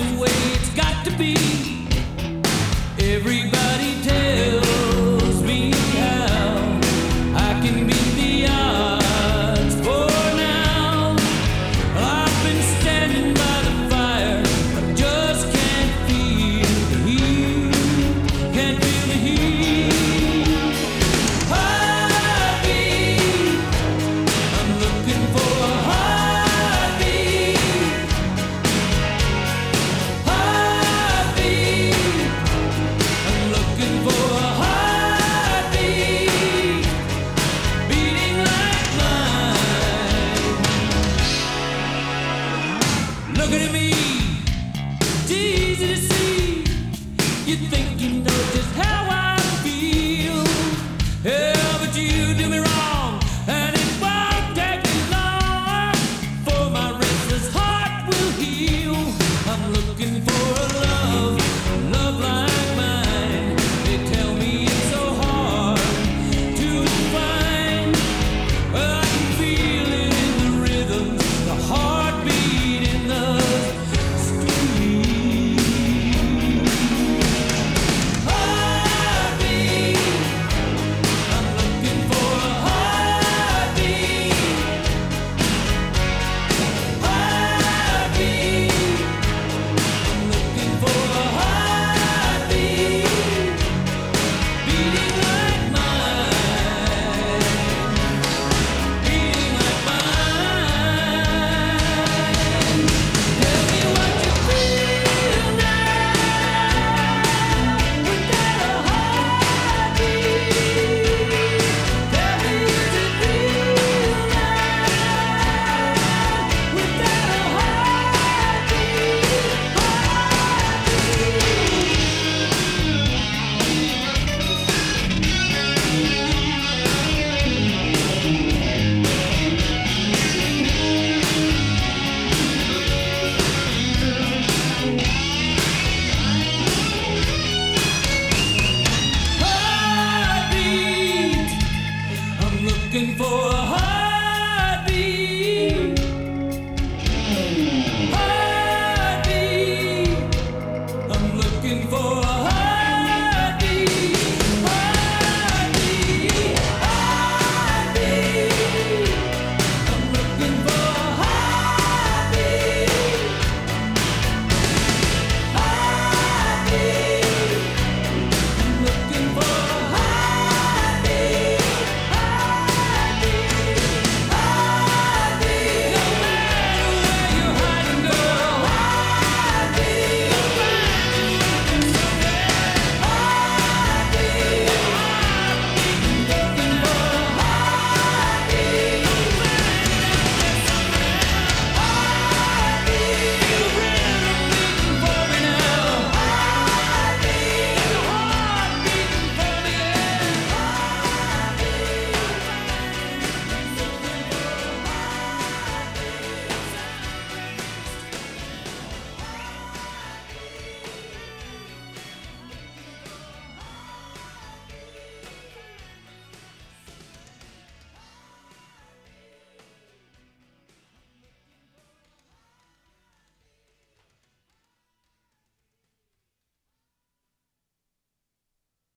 the way it's got to be. Mm.